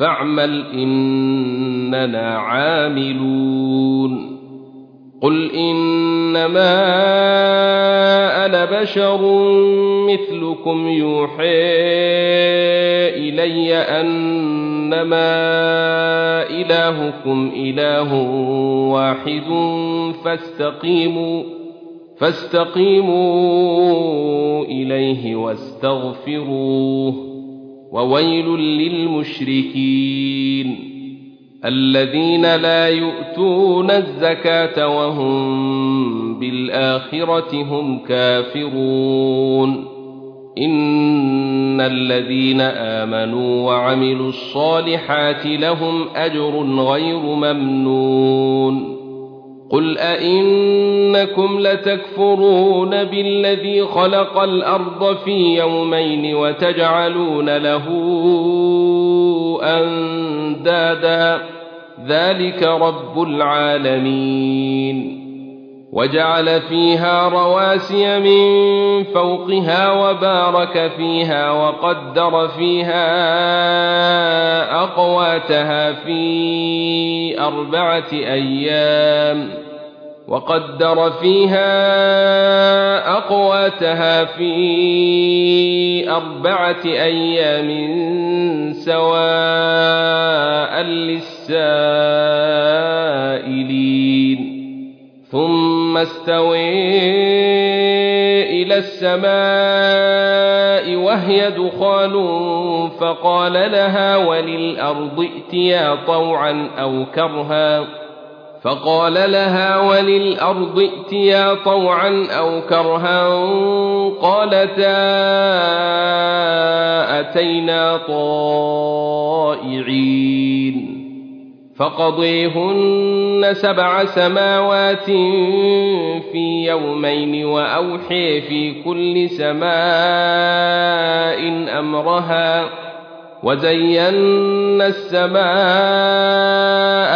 فاعمل إننا عاملون. قل إنما أنا بشر مثلكم يوحى إلي أنما إلهكم إله واحد فاستقيموا فاستقيموا إليه واستغفروه. وويل للمشركين الذين لا يؤتون الزكاة وهم بالآخرة هم كافرون. إن الذين آمنوا وعملوا الصالحات لهم أجر غير ممنون. قل ائنكم لتكفرون بالذي خلق الأرض في يومين وتجعلون له اندادا ذلك رب العالمين وجعل فيها رواسي من فوقها وبارك فيها وقدر فيها اقواتها في اربعه أيام وقدر فيها أقواتها في أربعة أيام سواء للسائلين. ثم استوي إلى السماء وهي دخان فقال لها وللأرض ائتيا طوعا أو كرها. فقال لها وللأرض ائتيا طوعا أو كرها قالتا أتينا طائعين فقضيهن سبع سماوات في يومين وأوحي في كل سماء أمرها وزينا السماء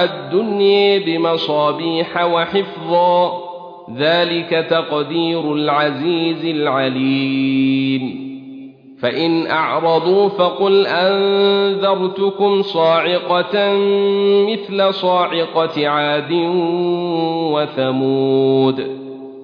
الدنيا بمصابيح وحفظا. ذلك تقدير العزيز العليم. فإن أعرضوا فقل أنذرتكم صاعقة مثل صاعقة عاد وثمود.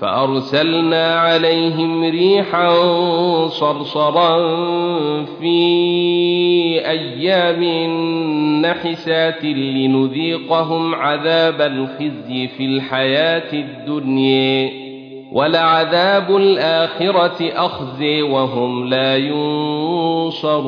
فأرسلنا عليهم ريحا صرصرا في أيام نحسات لنذيقهم عذاب الخزي في الحياة الدنيا ولعذاب الآخرة أخزي وهم لا ينصرون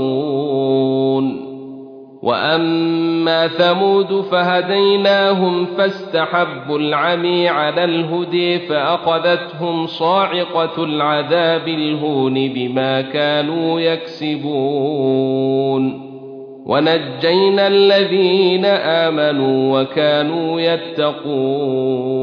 واما ثمود فهديناهم فاستحبوا العمي على الهدي فاخذتهم صاعقه العذاب الهون بما كانوا يكسبون ونجينا الذين امنوا وكانوا يتقون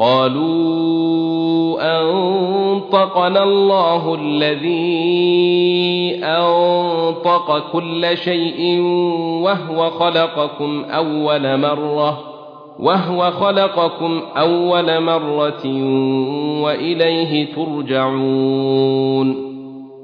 قالوا أنطقنا الله الذي أنطق كل شيء وهو خلقكم أول مرة وهو خلقكم أول مرة وإليه ترجعون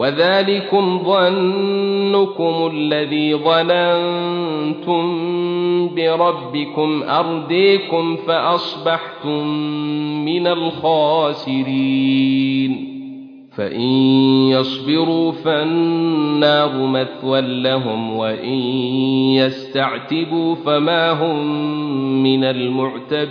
وذلكم ظنكم الذي ظننتم بربكم أرديكم فأصبحتم من الخاسرين. فإن يصبروا فالنار مثوى لهم وإن يستعتبوا فما هم من المعتبين.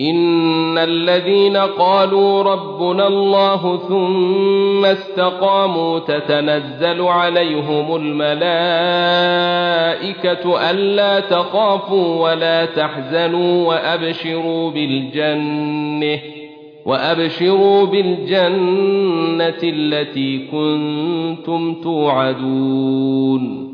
ان الذين قالوا ربنا الله ثم استقاموا تتنزل عليهم الملائكه الا تخافوا ولا تحزنوا وابشروا بالجنه وابشروا بالجنه التي كنتم توعدون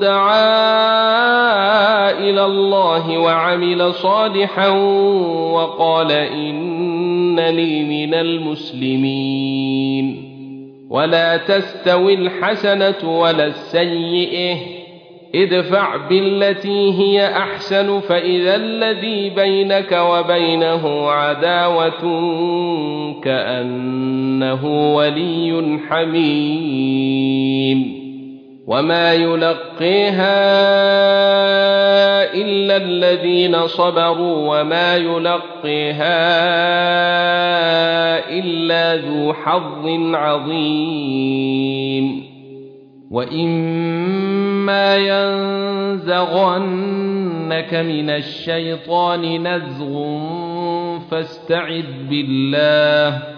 دعا إلى الله وعمل صالحا وقال انني من المسلمين ولا تستوي الحسنه ولا السيئه ادفع بالتي هي احسن فاذا الذي بينك وبينه عداوه كانه ولي حميم وما يلقيها الا الذين صبروا وما يلقيها الا ذو حظ عظيم واما ينزغنك من الشيطان نزغ فاستعذ بالله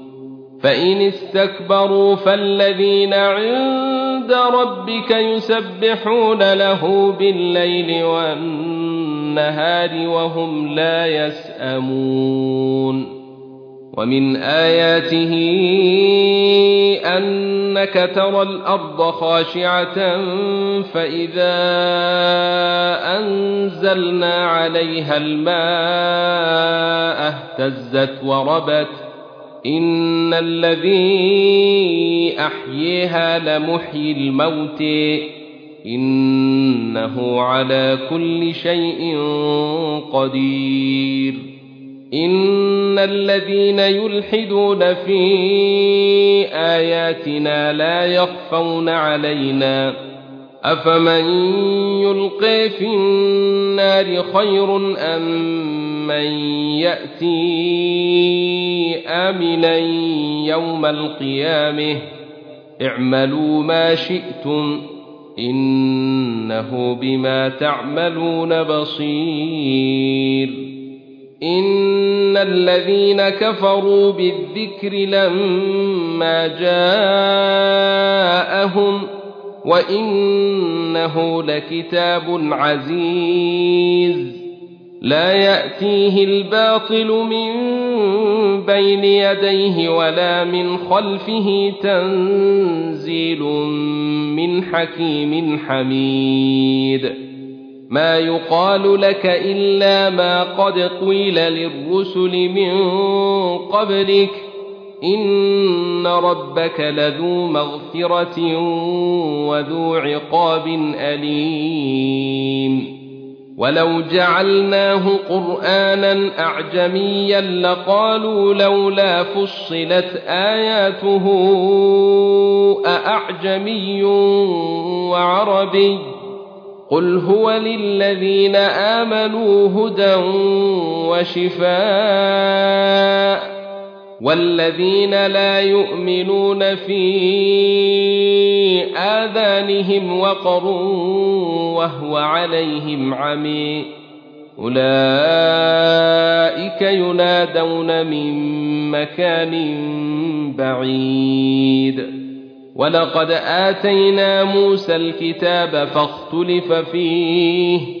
فان استكبروا فالذين عند ربك يسبحون له بالليل والنهار وهم لا يسامون ومن اياته انك ترى الأرض خاشعه فاذا انزلنا عليها الماء اهتزت وربت ان الذي احييها لمحيي الموت انه على كل شيء قدير ان الذين يلحدون في اياتنا لا يخفون علينا افمن يلقي في النار خير ام من ياتي امنا يوم القيامه اعملوا ما شئتم انه بما تعملون بصير ان الذين كفروا بالذكر لما جاءهم وانه لكتاب عزيز لا يأتيه الباطل من بين يديه ولا من خلفه تنزيل من حكيم حميد. ما يقال لك إلا ما قد قيل للرسل من قبلك. إن ربك لذو مغفرة وذو عقاب أليم. ولو جعلناه قرآنا أعجميا لقالوا لولا فصلت آياته أأعجمي وعربي قل هو للذين آمنوا هدى وشفاء والذين لا يؤمنون في آذانهم وقر وهو عليهم عمي. أولئك ينادون من مكان بعيد. ولقد آتينا موسى الكتاب فاختلف فيه.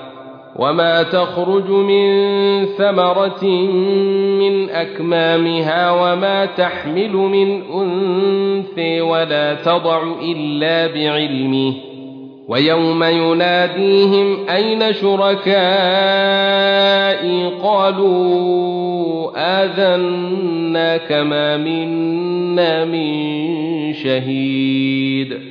وما تخرج من ثمره من اكمامها وما تحمل من انثى ولا تضع الا بعلمه ويوم يناديهم اين شركائي قالوا اذنا كما منا من شهيد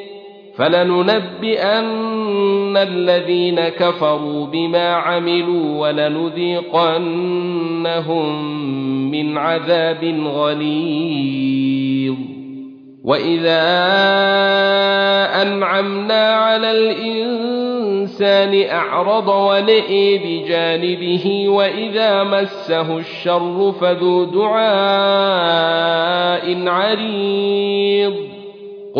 فلننبئن الذين كفروا بما عملوا ولنذيقنهم من عذاب غليظ. وإذا أنعمنا على الإنسان أعرض ونئي بجانبه وإذا مسه الشر فذو دعاء عريض.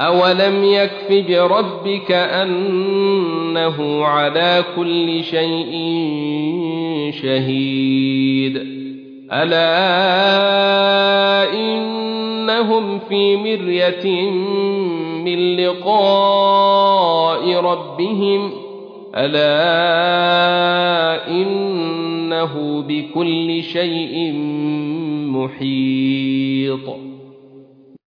اولم يكف بربك انه على كل شيء شهيد الا انهم في مريه من لقاء ربهم الا انه بكل شيء محيط